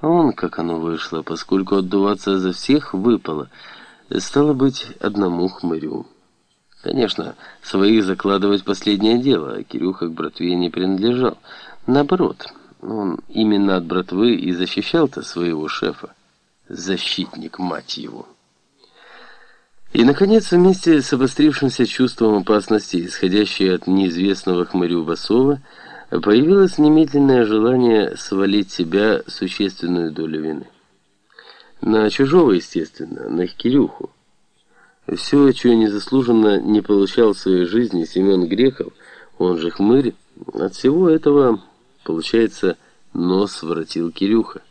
Он, как оно вышло, поскольку отдуваться за всех выпало, стало быть, одному хмырю. Конечно, своих закладывать последнее дело, а Кирюха к братве не принадлежал. Наоборот, он именно от братвы и защищал-то своего шефа. Защитник, мать его. И, наконец, вместе с обострившимся чувством опасности, исходящей от неизвестного хмырю Басова, появилось немедленное желание свалить себя существенную долю вины. На чужого, естественно, на Кирюху. Все, чего незаслуженно не получал в своей жизни Семен Грехов, он же хмырь, от всего этого, получается, нос воротил Кирюха.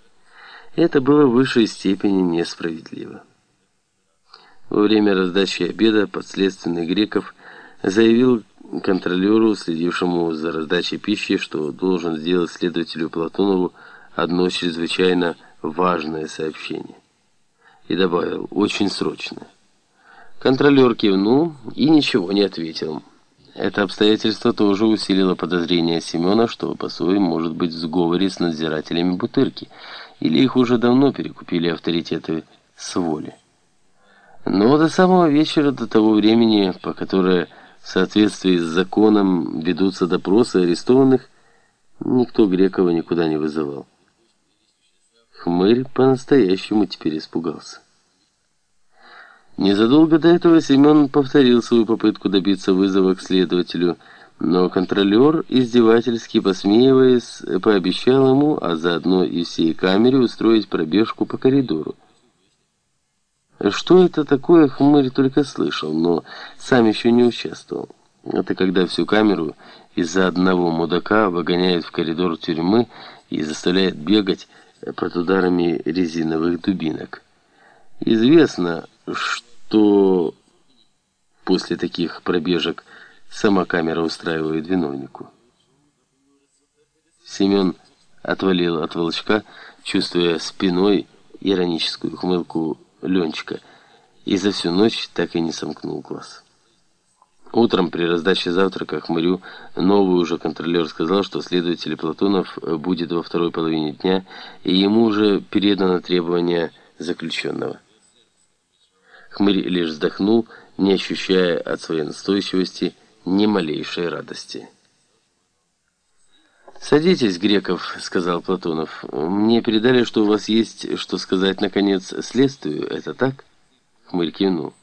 Это было в высшей степени несправедливо. Во время раздачи обеда подследственный Греков заявил контролеру, следившему за раздачей пищи, что должен сделать следователю Платонову одно чрезвычайно важное сообщение. И добавил «очень срочное». Контролер кивнул и ничего не ответил. Это обстоятельство тоже усилило подозрение Семена, что Басой может быть в сговоре с надзирателями Бутырки, или их уже давно перекупили авторитеты с воли. Но до самого вечера, до того времени, по которое в соответствии с законом ведутся допросы арестованных, никто Грекова никуда не вызывал. Хмырь по-настоящему теперь испугался. Незадолго до этого Семен повторил свою попытку добиться вызова к следователю, но контролер, издевательски посмеиваясь, пообещал ему, а заодно и всей камере, устроить пробежку по коридору. Что это такое, хмырь только слышал, но сам еще не участвовал. Это когда всю камеру из-за одного мудака выгоняют в коридор тюрьмы и заставляют бегать под ударами резиновых дубинок. Известно, что после таких пробежек сама камера устраивает виновнику. Семен отвалил от волчка, чувствуя спиной ироническую хмылку Ленчика, и за всю ночь так и не сомкнул глаз. Утром при раздаче завтрака Хмырю новый уже контролер сказал, что следователь Платонов будет во второй половине дня, и ему уже передано требование заключенного. Хмырь лишь вздохнул, не ощущая от своей настойчивости ни малейшей радости. «Садитесь, Греков», — сказал Платонов. «Мне передали, что у вас есть что сказать, наконец, следствию. Это так?» Хмырь кивнул.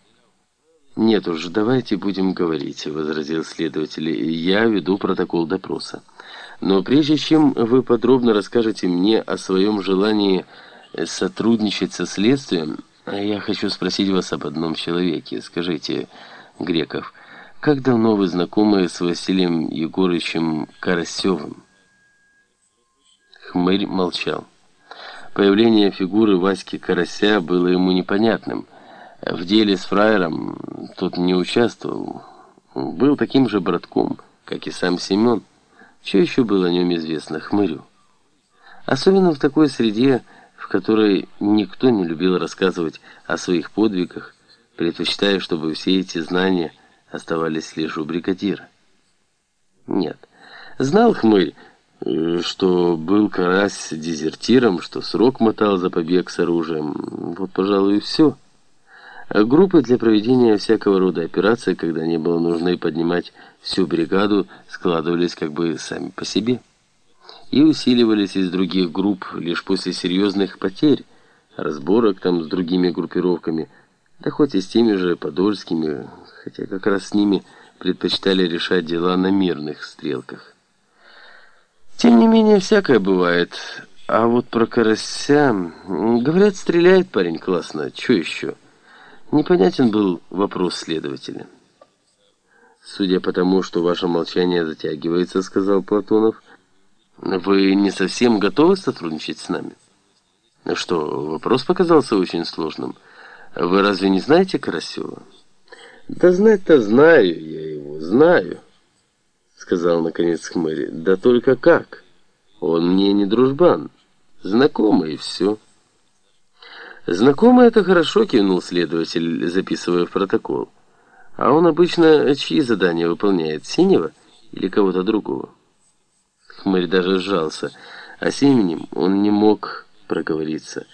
«Нет уж, давайте будем говорить», — возразил следователь. «Я веду протокол допроса. Но прежде чем вы подробно расскажете мне о своем желании сотрудничать со следствием, я хочу спросить вас об одном человеке. Скажите, Греков, как давно вы знакомы с Василием Егоровичем Карасевым?» Хмырь молчал. Появление фигуры Васьки Карася было ему непонятным. В деле с фраером тот не участвовал. Был таким же братком, как и сам Семен. Что еще было о нем известно Хмырю? Особенно в такой среде, в которой никто не любил рассказывать о своих подвигах, предпочитая, чтобы все эти знания оставались лишь у бригадира. Нет, знал Хмырь, что был Карась дезертиром, что срок мотал за побег с оружием. Вот, пожалуй, и все. А группы для проведения всякого рода операций, когда не было нужно поднимать всю бригаду, складывались как бы сами по себе. И усиливались из других групп лишь после серьезных потерь, разборок там с другими группировками, да хоть и с теми же подольскими, хотя как раз с ними предпочитали решать дела на мирных стрелках. Тем не менее, всякое бывает. А вот про карася... Говорят, стреляет парень классно. Че еще? Непонятен был вопрос следователя. Судя по тому, что ваше молчание затягивается, сказал Платонов, вы не совсем готовы сотрудничать с нами? Что, вопрос показался очень сложным. Вы разве не знаете Карасева? Да знать-то знаю я его, знаю сказал наконец Хмырь. Да только как? Он мне не дружбан. Знакомый и все. Знакомый это хорошо, кивнул следователь, записывая в протокол. А он обычно чьи задания выполняет? Синего или кого-то другого? Хмырь даже сжался. А с именем он не мог проговориться.